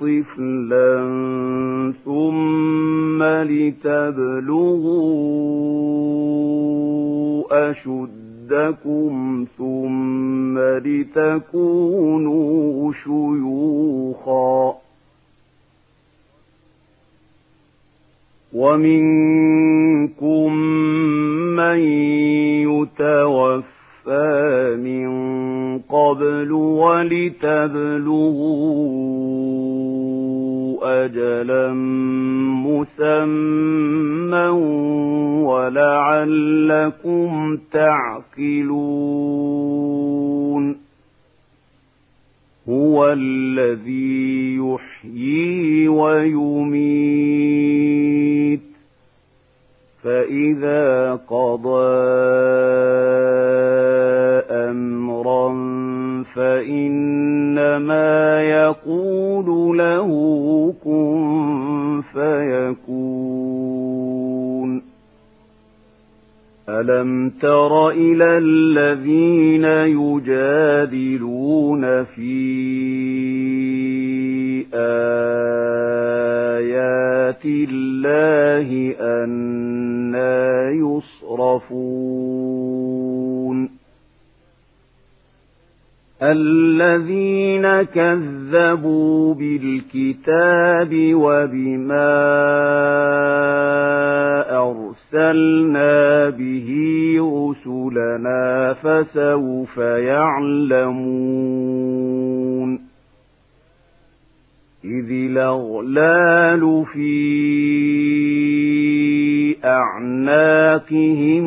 طفلا ثم لتبلغوا أشدكم ثم لتكونوا شيوخا. ومنكم من من قبل ولتبلغوا أجلا مسمى ولعلكم تعقلون هو الذي يحيي ويميت فإذا قضى يقول له كن فيكون. ألم تر إلى الذين يجادلون في آيات الله أنا يصرفون؟ الذين كذبوا بالكتاب وبما أرسلنا به رسلنا فسوف يعلمون إذ الأغلال في أعناقهم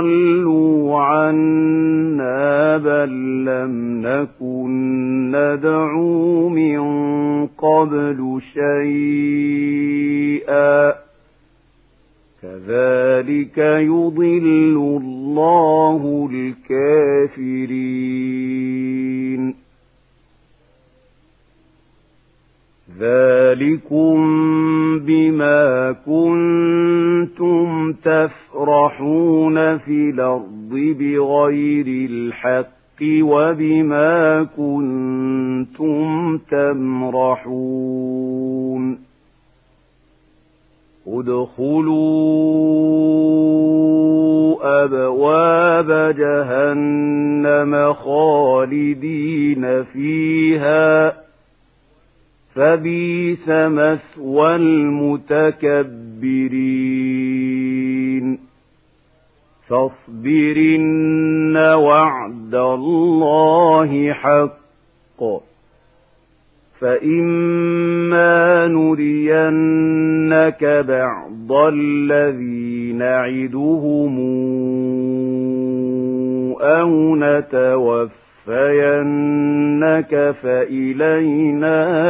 ضلوا عنا بل لم نكن ندعو من قبل شيئا كذلك يضل الله الكافرين ذلكم بما كنتم تفرحون في الأرض بغير الحق وبما كنتم تمرحون ادخلوا أبواب جهنم خالدين فيها فبيس مثوى المتكبرين فاصبرن وعد الله حق. فإما نرينك بعض الذي نعدهم أو نتوفينك فإلينا